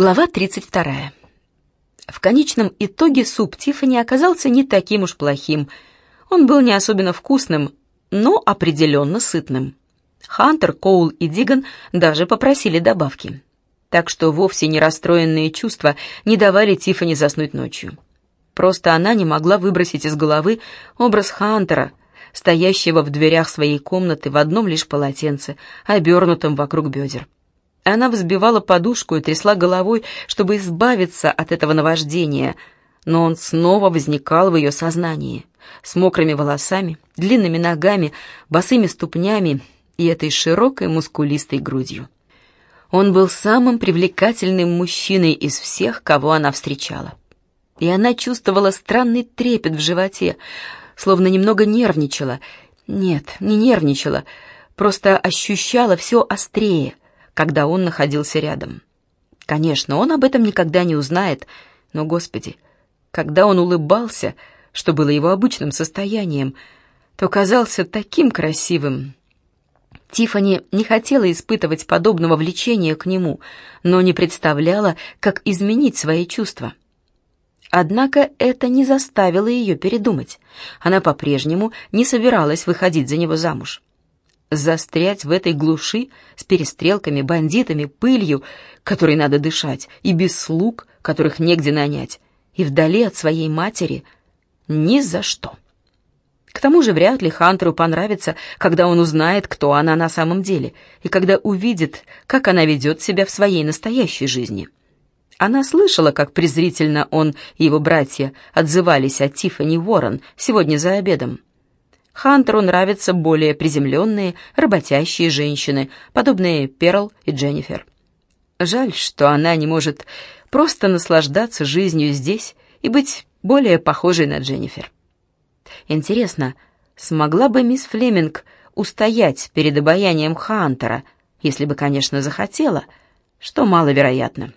Глава 32. В конечном итоге суп Тиффани оказался не таким уж плохим. Он был не особенно вкусным, но определенно сытным. Хантер, Коул и Диган даже попросили добавки. Так что вовсе не расстроенные чувства не давали Тиффани заснуть ночью. Просто она не могла выбросить из головы образ Хантера, стоящего в дверях своей комнаты в одном лишь полотенце, обернутом вокруг бедер. Она взбивала подушку и трясла головой, чтобы избавиться от этого наваждения, но он снова возникал в ее сознании, с мокрыми волосами, длинными ногами, босыми ступнями и этой широкой мускулистой грудью. Он был самым привлекательным мужчиной из всех, кого она встречала. И она чувствовала странный трепет в животе, словно немного нервничала. Нет, не нервничала, просто ощущала все острее, когда он находился рядом. Конечно, он об этом никогда не узнает, но, Господи, когда он улыбался, что было его обычным состоянием, то казался таким красивым, Тифани не хотела испытывать подобного влечения к нему, но не представляла, как изменить свои чувства. Однако это не заставило ее передумать. Она по-прежнему не собиралась выходить за него замуж. Застрять в этой глуши с перестрелками, бандитами, пылью, которой надо дышать, и без слуг, которых негде нанять, и вдали от своей матери — ни за что. К тому же вряд ли Хантеру понравится, когда он узнает, кто она на самом деле, и когда увидит, как она ведет себя в своей настоящей жизни. Она слышала, как презрительно он и его братья отзывались о Тиффани Уоррен сегодня за обедом. Хантеру нравятся более приземленные, работящие женщины, подобные Перл и Дженнифер. Жаль, что она не может просто наслаждаться жизнью здесь и быть более похожей на Дженнифер. Интересно, смогла бы мисс Флеминг устоять перед обаянием Хантера, если бы, конечно, захотела, что маловероятно.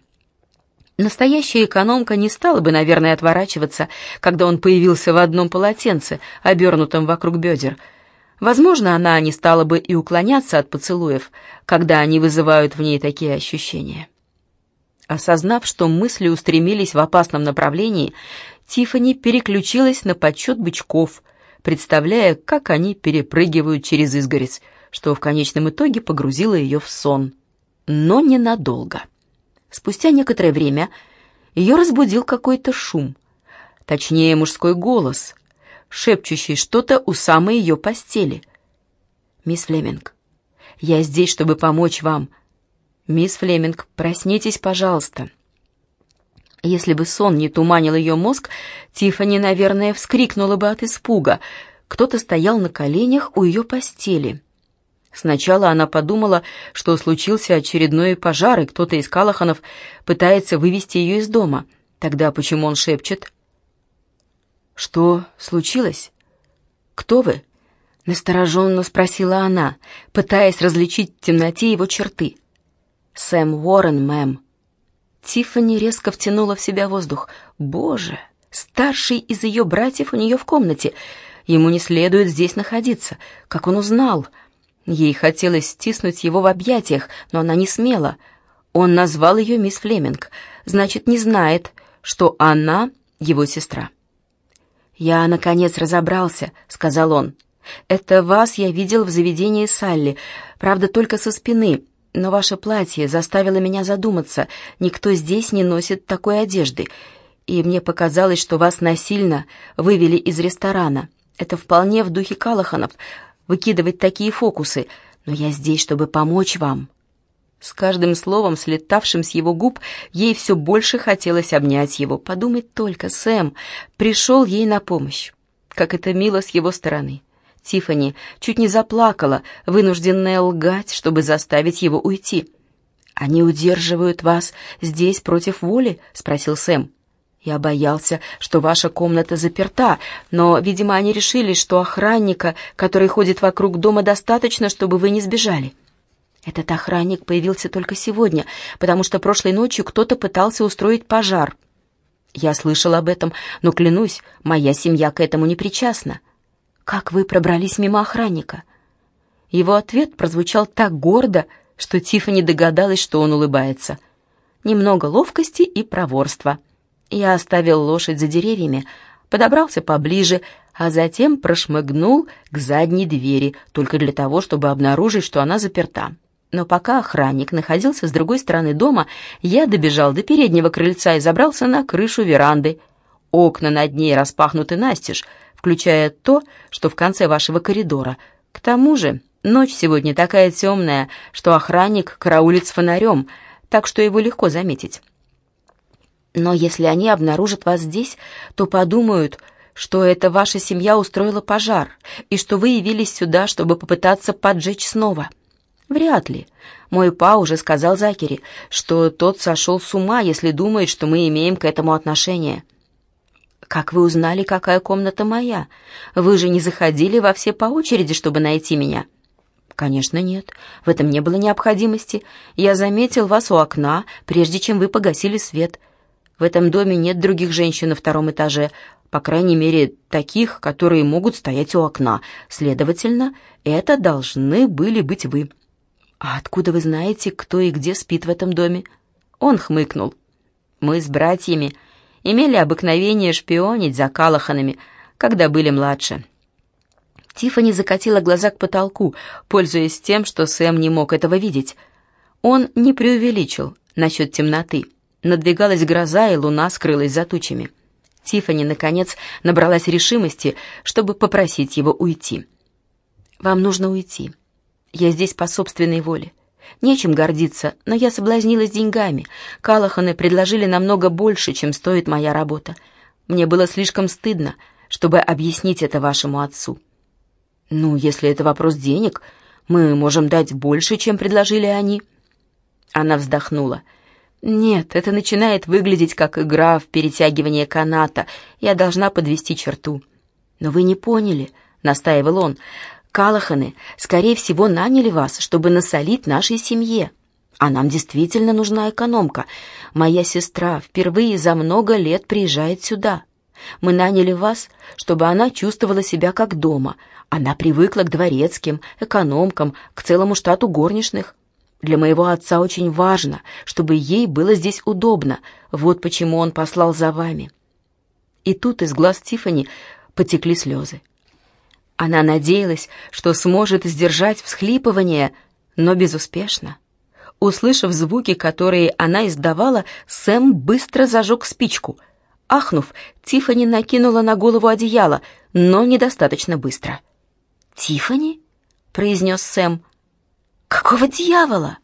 Настоящая экономка не стала бы, наверное, отворачиваться, когда он появился в одном полотенце, обернутом вокруг бедер. Возможно, она не стала бы и уклоняться от поцелуев, когда они вызывают в ней такие ощущения. Осознав, что мысли устремились в опасном направлении, Тифани переключилась на подсчет бычков, представляя, как они перепрыгивают через изгородь, что в конечном итоге погрузило ее в сон. Но ненадолго. Спустя некоторое время ее разбудил какой-то шум, точнее мужской голос, шепчущий что-то у самой ее постели. «Мисс Флеминг, я здесь, чтобы помочь вам. Мисс Флеминг, проснитесь, пожалуйста». Если бы сон не туманил ее мозг, Тиффани, наверное, вскрикнула бы от испуга. Кто-то стоял на коленях у ее постели. Сначала она подумала, что случился очередной пожар, и кто-то из Калаханов пытается вывести ее из дома. Тогда почему он шепчет? «Что случилось? Кто вы?» — настороженно спросила она, пытаясь различить в темноте его черты. «Сэм Уоррен, мэм», Тиффани резко втянула в себя воздух. «Боже! Старший из ее братьев у нее в комнате. Ему не следует здесь находиться. Как он узнал?» Ей хотелось стиснуть его в объятиях, но она не смела. Он назвал ее мисс Флеминг. Значит, не знает, что она его сестра. «Я, наконец, разобрался», — сказал он. «Это вас я видел в заведении Салли, правда, только со спины но ваше платье заставило меня задуматься. Никто здесь не носит такой одежды, и мне показалось, что вас насильно вывели из ресторана. Это вполне в духе Калаханов выкидывать такие фокусы, но я здесь, чтобы помочь вам». С каждым словом, слетавшим с его губ, ей все больше хотелось обнять его. Подумать только, Сэм пришел ей на помощь. Как это мило с его стороны. Тифани чуть не заплакала, вынужденная лгать, чтобы заставить его уйти. «Они удерживают вас здесь против воли?» — спросил Сэм. «Я боялся, что ваша комната заперта, но, видимо, они решили, что охранника, который ходит вокруг дома, достаточно, чтобы вы не сбежали». Этот охранник появился только сегодня, потому что прошлой ночью кто-то пытался устроить пожар. Я слышал об этом, но, клянусь, моя семья к этому не причастна. «Как вы пробрались мимо охранника?» Его ответ прозвучал так гордо, что Тиффани догадалась, что он улыбается. немного ловкости и проворства. Я оставил лошадь за деревьями, подобрался поближе, а затем прошмыгнул к задней двери, только для того, чтобы обнаружить, что она заперта. Но пока охранник находился с другой стороны дома, я добежал до переднего крыльца и забрался на крышу веранды. Окна над ней распахнуты настежь, включая то, что в конце вашего коридора. К тому же ночь сегодня такая темная, что охранник караулит с фонарем, так что его легко заметить. Но если они обнаружат вас здесь, то подумают, что это ваша семья устроила пожар и что вы явились сюда, чтобы попытаться поджечь снова. Вряд ли. Мой па уже сказал Закери, что тот сошел с ума, если думает, что мы имеем к этому отношение. Как вы узнали, какая комната моя? Вы же не заходили во все по очереди, чтобы найти меня. Конечно, нет. В этом не было необходимости. Я заметил вас у окна, прежде чем вы погасили свет. В этом доме нет других женщин на втором этаже, по крайней мере, таких, которые могут стоять у окна. Следовательно, это должны были быть вы. А откуда вы знаете, кто и где спит в этом доме? Он хмыкнул. Мы с братьями имели обыкновение шпионить за Калаханами, когда были младше. Тиффани закатила глаза к потолку, пользуясь тем, что Сэм не мог этого видеть. Он не преувеличил насчет темноты. Надвигалась гроза, и луна скрылась за тучами. Тифани наконец, набралась решимости, чтобы попросить его уйти. «Вам нужно уйти. Я здесь по собственной воле. Нечем гордиться, но я соблазнилась деньгами. Калаханы предложили намного больше, чем стоит моя работа. Мне было слишком стыдно, чтобы объяснить это вашему отцу. Ну, если это вопрос денег, мы можем дать больше, чем предложили они». Она вздохнула. Нет, это начинает выглядеть как игра в перетягивание каната. Я должна подвести черту. Но вы не поняли, настаивал он. Калаханы, скорее всего, наняли вас, чтобы насолить нашей семье. А нам действительно нужна экономка. Моя сестра впервые за много лет приезжает сюда. Мы наняли вас, чтобы она чувствовала себя как дома. Она привыкла к дворецким, экономкам, к целому штату горничных. Для моего отца очень важно, чтобы ей было здесь удобно. Вот почему он послал за вами». И тут из глаз Тифани потекли слезы. Она надеялась, что сможет сдержать всхлипывание, но безуспешно. Услышав звуки, которые она издавала, Сэм быстро зажег спичку. Ахнув, Тифани накинула на голову одеяло, но недостаточно быстро. «Тифани?» — произнес Сэм. «Какого дьявола?»